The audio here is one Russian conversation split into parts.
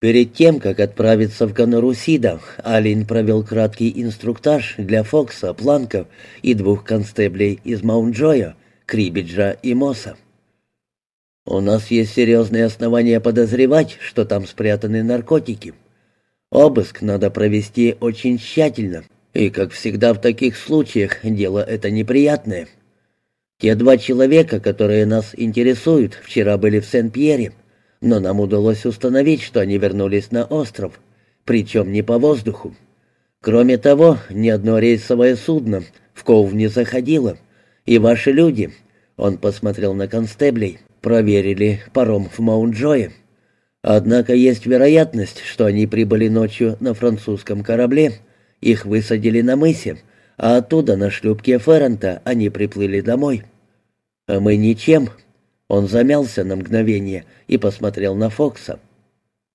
Перед тем, как отправиться в Конорусида, Алин провел краткий инструктаж для Фокса, Планков и двух констеблей из Маунт-Джоя, Крибиджа и Мосса. «У нас есть серьезные основания подозревать, что там спрятаны наркотики. Обыск надо провести очень тщательно, и, как всегда в таких случаях, дело это неприятное. Те два человека, которые нас интересуют, вчера были в Сен-Пьере, но нам удалось установить, что они вернулись на остров, причем не по воздуху. Кроме того, ни одно рейсовое судно в Ков не заходило, и ваши люди, он посмотрел на констеблей, проверили паром в Маунт-Джое. Однако есть вероятность, что они прибыли ночью на французском корабле, их высадили на мысе, а оттуда на шлюпке Феррента они приплыли домой. А мы ничем, он замялся на мгновение и посмотрел на Фокса.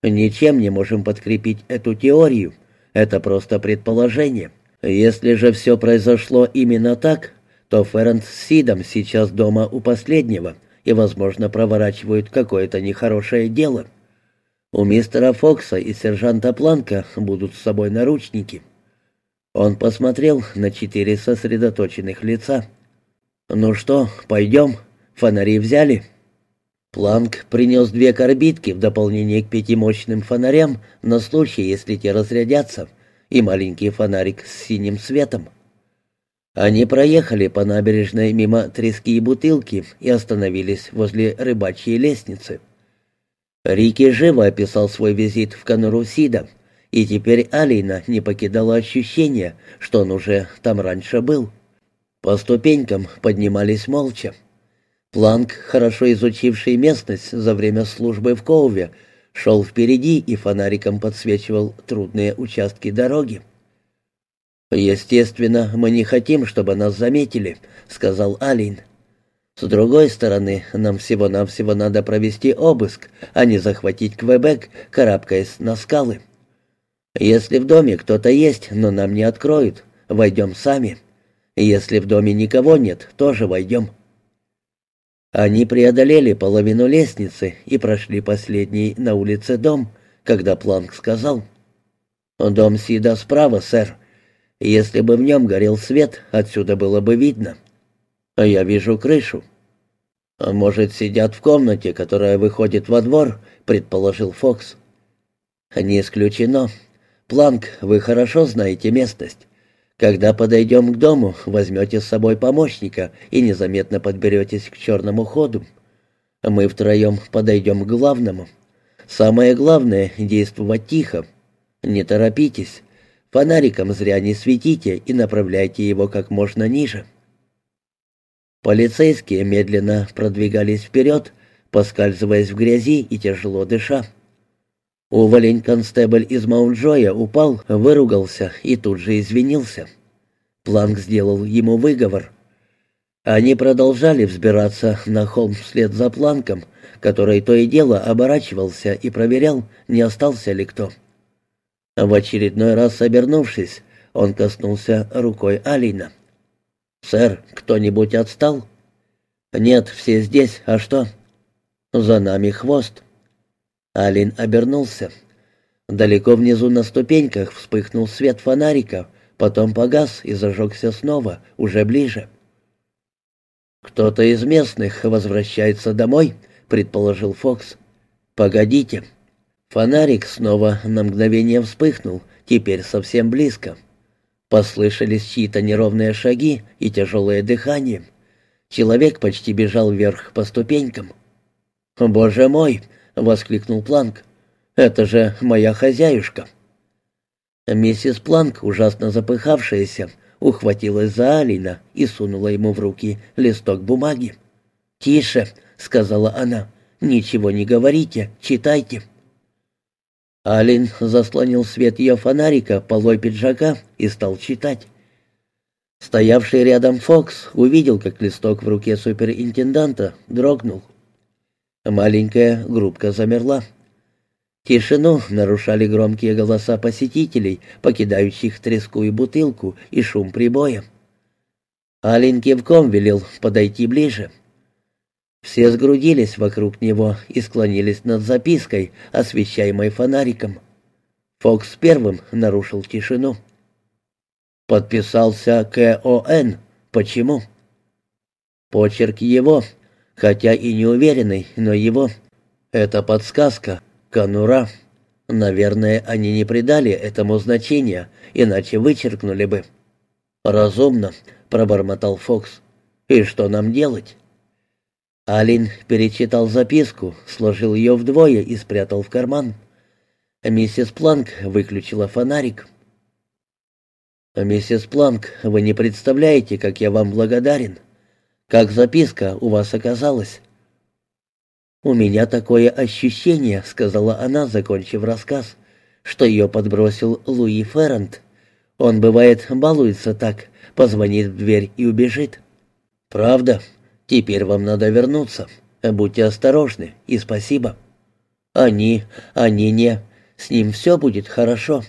«Ничем не можем подкрепить эту теорию. Это просто предположение. Если же все произошло именно так, то Феррент с Сидом сейчас дома у последнего и, возможно, проворачивают какое-то нехорошее дело. У мистера Фокса и сержанта Планка будут с собой наручники». Он посмотрел на четыре сосредоточенных лица. «Ну что, пойдем?» Фонари взяли?» Планк принес две корбитки в дополнение к пяти мощным фонарям на случай, если те разрядятся, и маленький фонарик с синим светом. Они проехали по набережной мимо трески и бутылки и остановились возле рыбачьей лестницы. Рики живо описал свой визит в Конурусида, и теперь Алина не покидала ощущение, что он уже там раньше был. По ступенькам поднимались молча. Планк, хорошо изучивший местность за время службы в Коуве, шел впереди и фонариком подсвечивал трудные участки дороги. «Естественно, мы не хотим, чтобы нас заметили», — сказал Алин. «С другой стороны, нам всего-навсего надо провести обыск, а не захватить Квебек, карабкаясь на скалы. Если в доме кто-то есть, но нам не откроют, войдем сами. Если в доме никого нет, тоже войдем». Они преодолели половину лестницы и прошли последний на улице дом, когда Планк сказал. «Дом Сида справа, сэр. Если бы в нем горел свет, отсюда было бы видно. А я вижу крышу». «А «Может, сидят в комнате, которая выходит во двор», — предположил Фокс. «Не исключено. Планк, вы хорошо знаете местность. Когда подойдем к дому, возьмете с собой помощника и незаметно подберетесь к черному ходу. Мы втроем подойдем к главному. Самое главное — действовать тихо. Не торопитесь. Фонариком зря не светите и направляйте его как можно ниже. Полицейские медленно продвигались вперед, поскальзываясь в грязи и тяжело дыша. Уволень-констебль из Маунт-Джоя упал, выругался и тут же извинился. Планк сделал ему выговор. Они продолжали взбираться на холм вслед за Планком, который то и дело оборачивался и проверял, не остался ли кто. В очередной раз обернувшись, он коснулся рукой Алина. «Сэр, кто-нибудь отстал?» «Нет, все здесь. А что?» «За нами хвост». Алин обернулся. Далеко внизу на ступеньках вспыхнул свет фонарика, потом погас и зажегся снова, уже ближе. «Кто-то из местных возвращается домой», — предположил Фокс. «Погодите». Фонарик снова на мгновение вспыхнул, теперь совсем близко. Послышались чьи-то неровные шаги и тяжелое дыхание. Человек почти бежал вверх по ступенькам. «Боже мой!» — воскликнул Планк. «Это же моя хозяюшка». Миссис Планк, ужасно запыхавшаяся, ухватилась за Алина и сунула ему в руки листок бумаги. «Тише», — сказала она, — «ничего не говорите, читайте». Алин заслонил свет ее фонарика полой пиджака и стал читать. Стоявший рядом Фокс увидел, как листок в руке суперинтенданта дрогнул. Маленькая группка замерла. Тишину нарушали громкие голоса посетителей, покидающих треску и бутылку, и шум прибоя. Алин кивком велел подойти ближе. Все сгрудились вокруг него и склонились над запиской, освещаемой фонариком. Фокс первым нарушил тишину. Подписался К.О.Н. Почему? Почерк его, хотя и неуверенный, но его. Это подсказка. Конура. Наверное, они не придали этому значения, иначе вычеркнули бы. «Разумно», — пробормотал Фокс. «И что нам делать?» Алин перечитал записку, сложил ее вдвое и спрятал в карман. Миссис Планк выключила фонарик. «Миссис Планк, вы не представляете, как я вам благодарен. Как записка у вас оказалась?» «У меня такое ощущение», — сказала она, закончив рассказ, «что ее подбросил Луи Феррент. Он, бывает, балуется так, позвонит в дверь и убежит». «Правда? Теперь вам надо вернуться. Будьте осторожны и спасибо». «Они, они не. С ним все будет хорошо».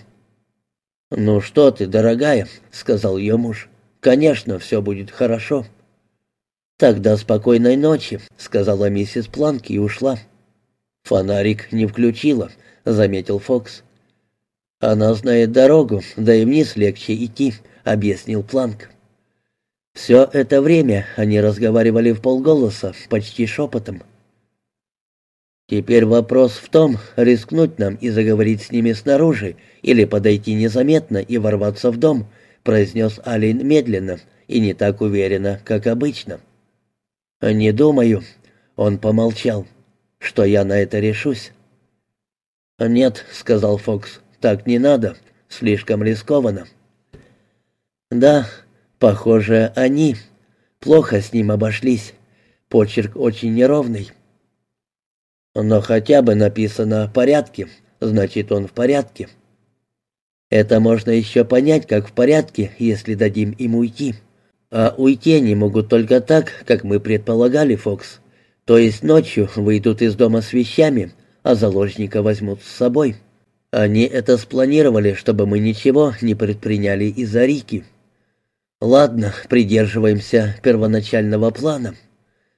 «Ну что ты, дорогая», — сказал ее муж. «Конечно, все будет хорошо». «Тогда спокойной ночи», — сказала миссис Планк и ушла. «Фонарик не включила», — заметил Фокс. «Она знает дорогу, да и вниз легче идти», — объяснил Планк. Все это время они разговаривали в полголоса, почти шепотом. «Теперь вопрос в том, рискнуть нам и заговорить с ними снаружи, или подойти незаметно и ворваться в дом», — произнес Алин медленно и не так уверенно, как обычно. «Не думаю», — он помолчал, — «что я на это решусь». «Нет», — сказал Фокс, — «так не надо, слишком рискованно». «Да, похоже, они плохо с ним обошлись, почерк очень неровный». «Но хотя бы написано «порядке», значит, он в порядке». «Это можно еще понять, как в порядке, если дадим им уйти». А уйти они могут только так, как мы предполагали, Фокс. То есть ночью выйдут из дома с вещами, а заложника возьмут с собой. Они это спланировали, чтобы мы ничего не предприняли из-за Рики. Ладно, придерживаемся первоначального плана.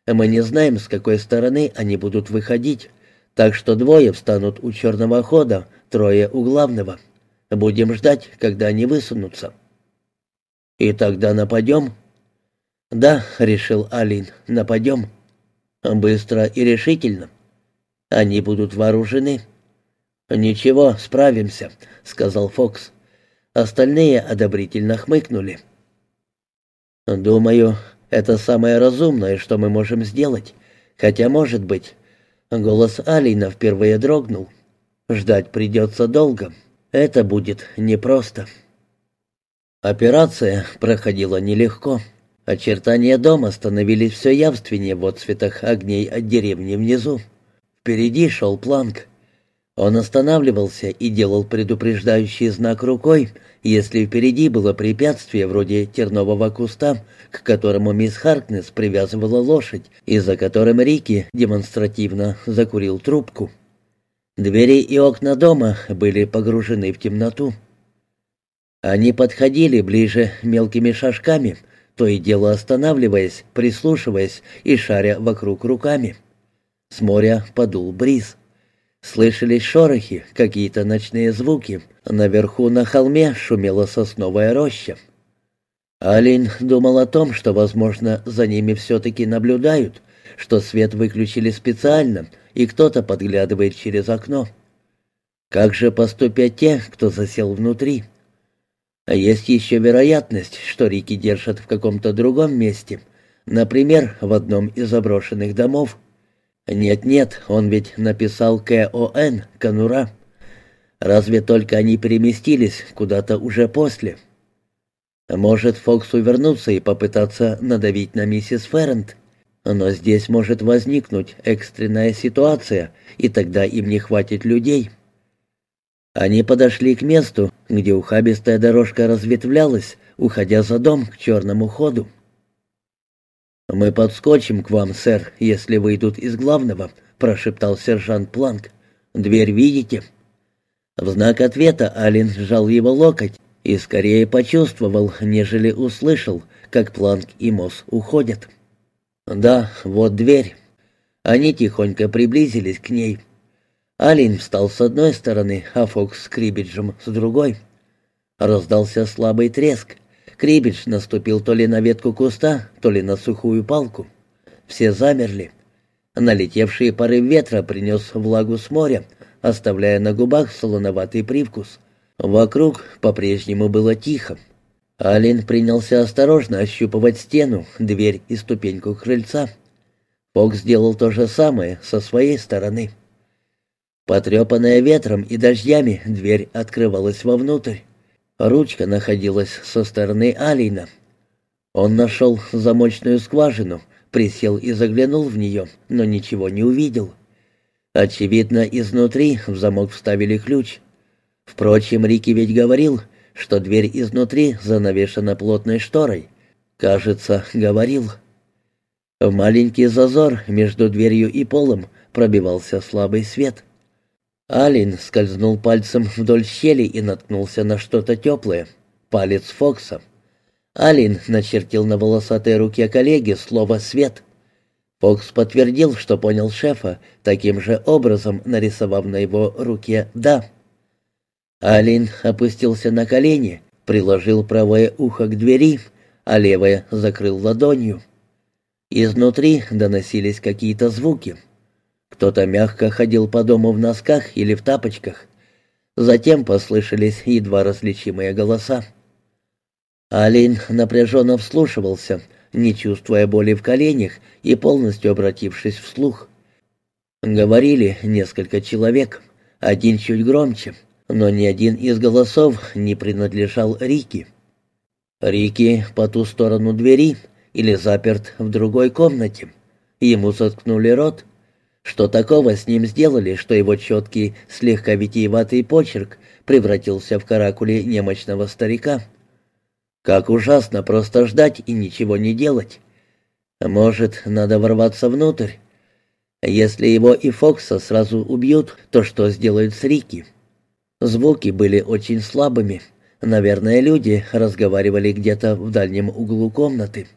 Мы не знаем, с какой стороны они будут выходить, так что двое встанут у черного хода, трое у главного. Будем ждать, когда они высунутся. «И тогда нападем?» «Да», — решил Алин, — «нападем. Быстро и решительно. Они будут вооружены». «Ничего, справимся», — сказал Фокс. Остальные одобрительно хмыкнули. «Думаю, это самое разумное, что мы можем сделать. Хотя, может быть...» Голос Алина впервые дрогнул. «Ждать придется долго. Это будет непросто». Операция проходила нелегко. Очертания дома становились все явственнее в отцветах огней от деревни внизу. Впереди шел Планк. Он останавливался и делал предупреждающий знак рукой, если впереди было препятствие вроде тернового куста, к которому мисс Харкнес привязывала лошадь, и за которым Рики демонстративно закурил трубку. Двери и окна дома были погружены в темноту. Они подходили ближе мелкими шажками, то и дело останавливаясь, прислушиваясь и шаря вокруг руками. С моря подул бриз. Слышались шорохи, какие-то ночные звуки. Наверху на холме шумела сосновая роща. Алин думал о том, что, возможно, за ними все-таки наблюдают, что свет выключили специально, и кто-то подглядывает через окно. Как же поступят те, кто засел внутри? — есть еще вероятность, что Рики держат в каком-то другом месте, например, в одном из заброшенных домов. Нет-нет, он ведь написал К.О.Н. Конура. Разве только они переместились куда-то уже после. Может, Фоксу вернуться и попытаться надавить на миссис Феррент. Но здесь может возникнуть экстренная ситуация, и тогда им не хватит людей. Они подошли к месту, где ухабистая дорожка разветвлялась, уходя за дом к черному ходу. «Мы подскочим к вам, сэр, если выйдут из главного», — прошептал сержант Планк. «Дверь видите?» В знак ответа Алин сжал его локоть и скорее почувствовал, нежели услышал, как Планк и Мосс уходят. «Да, вот дверь». Они тихонько приблизились к ней. Алин встал с одной стороны, а Фокс с Крибиджем с другой. Раздался слабый треск. Крибидж наступил то ли на ветку куста, то ли на сухую палку. Все замерли. Налетевший порыв ветра принес влагу с моря, оставляя на губах солоноватый привкус. Вокруг по-прежнему было тихо. Алин принялся осторожно ощупывать стену, дверь и ступеньку крыльца. Фокс сделал то же самое со своей стороны. Потрепанная ветром и дождями, дверь открывалась вовнутрь. Ручка находилась со стороны Алина. Он нашел замочную скважину, присел и заглянул в нее, но ничего не увидел. Очевидно, изнутри в замок вставили ключ. Впрочем, Рики ведь говорил, что дверь изнутри занавешена плотной шторой. Кажется, говорил. В маленький зазор между дверью и полом пробивался слабый свет. Алин скользнул пальцем вдоль щели и наткнулся на что-то теплое. Палец Фокса. Алин начертил на волосатой руке коллеги слово «свет». Фокс подтвердил, что понял шефа, таким же образом нарисовав на его руке «да». Алин опустился на колени, приложил правое ухо к двери, а левое закрыл ладонью. Изнутри доносились какие-то звуки. Кто-то мягко ходил по дому в носках или в тапочках. Затем послышались едва различимые голоса. Алин напряженно вслушивался, не чувствуя боли в коленях и полностью обратившись вслух. Говорили несколько человек, один чуть громче, но ни один из голосов не принадлежал Рике. Рики по ту сторону двери — или заперт в другой комнате. Ему заткнули рот. Что такого с ним сделали, что его четкий, слегка витиеватый почерк превратился в каракули немощного старика? Как ужасно просто ждать и ничего не делать. Может, надо ворваться внутрь? Если его и Фокса сразу убьют, то что сделают с Рики? Звуки были очень слабыми. Наверное, люди разговаривали где-то в дальнем углу комнаты.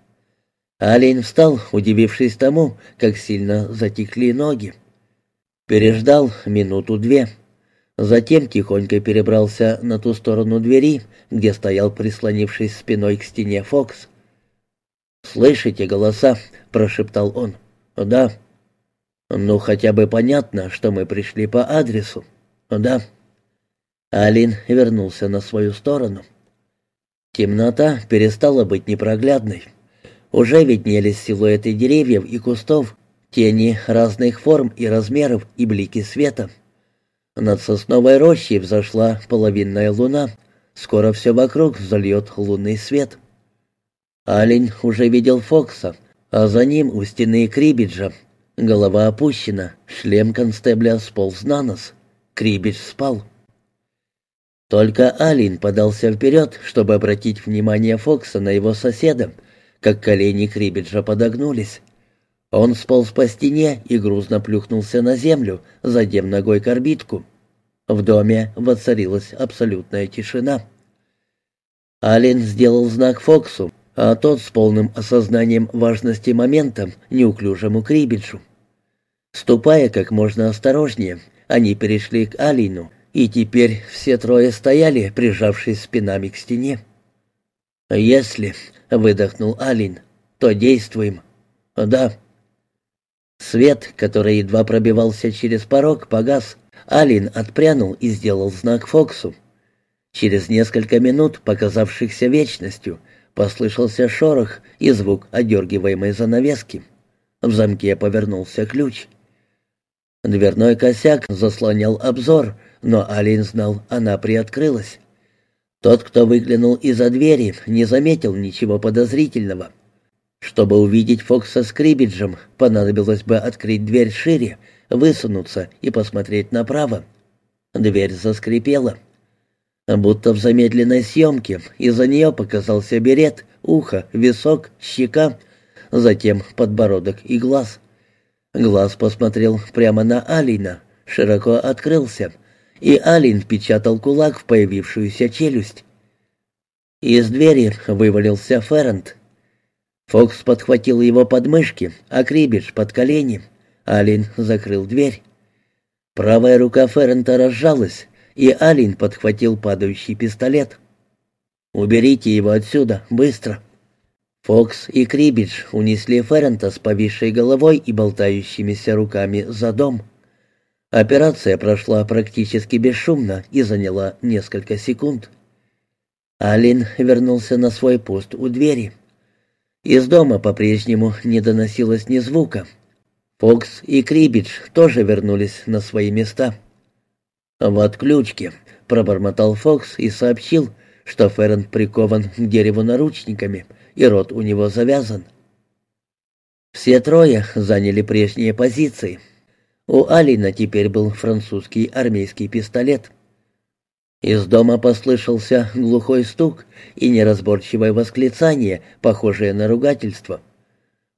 Олень встал, удивившись тому, как сильно затекли ноги. Переждал минуту-две. Затем тихонько перебрался на ту сторону двери, где стоял прислонившись спиной к стене Фокс. «Слышите голоса?» — прошептал он. «Да». «Ну, хотя бы понятно, что мы пришли по адресу». «Да». Алин вернулся на свою сторону. Темнота перестала быть непроглядной. Уже виднелись силуэты деревьев и кустов, тени разных форм и размеров и блики света. Над сосновой рощей взошла половинная луна. Скоро все вокруг зальет лунный свет. Алень уже видел Фокса, а за ним у стены Крибиджа. Голова опущена, шлем констебля сполз на нос. Крибидж спал. Только Алин подался вперед, чтобы обратить внимание Фокса на его соседа, как колени Крибиджа подогнулись. Он сполз по стене и грузно плюхнулся на землю, задев ногой корбитку. В доме воцарилась абсолютная тишина. Ален сделал знак Фоксу, а тот с полным осознанием важности момента неуклюжему Крибиджу. Ступая как можно осторожнее, они перешли к Алину, и теперь все трое стояли, прижавшись спинами к стене. «Если», выдохнул Алин. То действуем. Да. Свет, который едва пробивался через порог, погас. Алин отпрянул и сделал знак Фоксу. Через несколько минут, показавшихся вечностью, послышался шорох и звук одергиваемой занавески. В замке повернулся ключ. Дверной косяк заслонял обзор, но Алин знал, она приоткрылась. Тот, кто выглянул из-за двери, не заметил ничего подозрительного. Чтобы увидеть Фокса с Крибиджем, понадобилось бы открыть дверь шире, высунуться и посмотреть направо. Дверь заскрипела. Будто в замедленной съемке из-за нее показался берет, ухо, висок, щека, затем подбородок и глаз. Глаз посмотрел прямо на Алина, широко открылся — и Алин впечатал кулак в появившуюся челюсть. Из двери вывалился Феррент. Фокс подхватил его подмышки, а Крибидж под колени. Алин закрыл дверь. Правая рука Феррента разжалась, и Алин подхватил падающий пистолет. «Уберите его отсюда, быстро!» Фокс и Крибидж унесли Феррента с повисшей головой и болтающимися руками за дом. Операция прошла практически бесшумно и заняла несколько секунд. Алин вернулся на свой пост у двери. Из дома по-прежнему не доносилось ни звука. Фокс и Крибидж тоже вернулись на свои места. «В отключке», — пробормотал Фокс и сообщил, что Феррен прикован к дереву наручниками, и рот у него завязан. Все трое заняли прежние позиции — у Алина теперь был французский армейский пистолет. Из дома послышался глухой стук и неразборчивое восклицание, похожее на ругательство.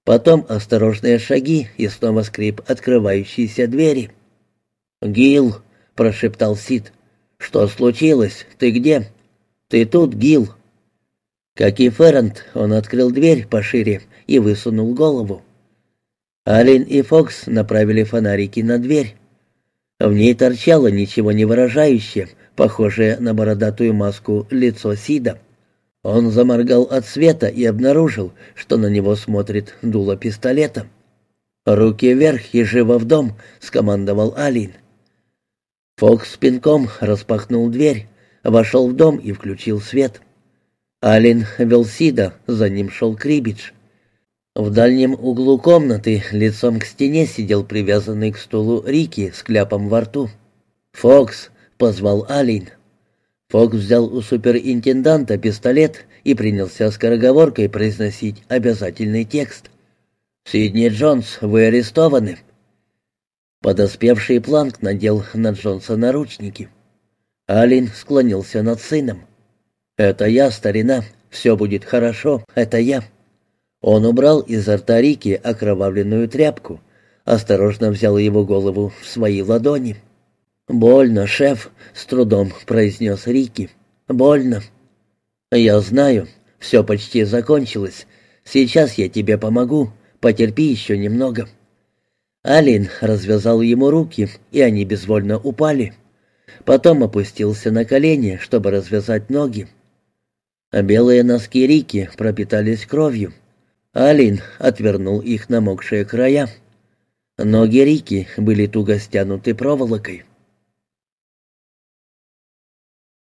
Потом осторожные шаги и снова скрип открывающейся двери. «Гил!» — прошептал Сид. «Что случилось? Ты где?» «Ты тут, Гил!» Как и Феррент, он открыл дверь пошире и высунул голову. Алин и Фокс направили фонарики на дверь. В ней торчало ничего не выражающее, похожее на бородатую маску лицо Сида. Он заморгал от света и обнаружил, что на него смотрит дуло пистолета. «Руки вверх и живо в дом!» — скомандовал Алин. Фокс пинком распахнул дверь, вошел в дом и включил свет. Алин вел Сида, за ним шел Крибидж. В дальнем углу комнаты лицом к стене сидел привязанный к стулу Рики с кляпом во рту. «Фокс!» — позвал Алин. Фокс взял у суперинтенданта пистолет и принялся скороговоркой произносить обязательный текст. «Сидни Джонс, вы арестованы!» Подоспевший Планк надел на Джонса наручники. Алин склонился над сыном. «Это я, старина. Все будет хорошо. Это я». Он убрал изо рта Рики окровавленную тряпку, осторожно взял его голову в свои ладони. «Больно, шеф», — с трудом произнес Рики. «Больно». «Я знаю. Все почти закончилось. Сейчас я тебе помогу. Потерпи еще немного». Алин развязал ему руки, и они безвольно упали. Потом опустился на колени, чтобы развязать ноги. Белые носки Рики пропитались кровью. Алин отвернул их намокшие края. Ноги Рики были туго стянуты проволокой.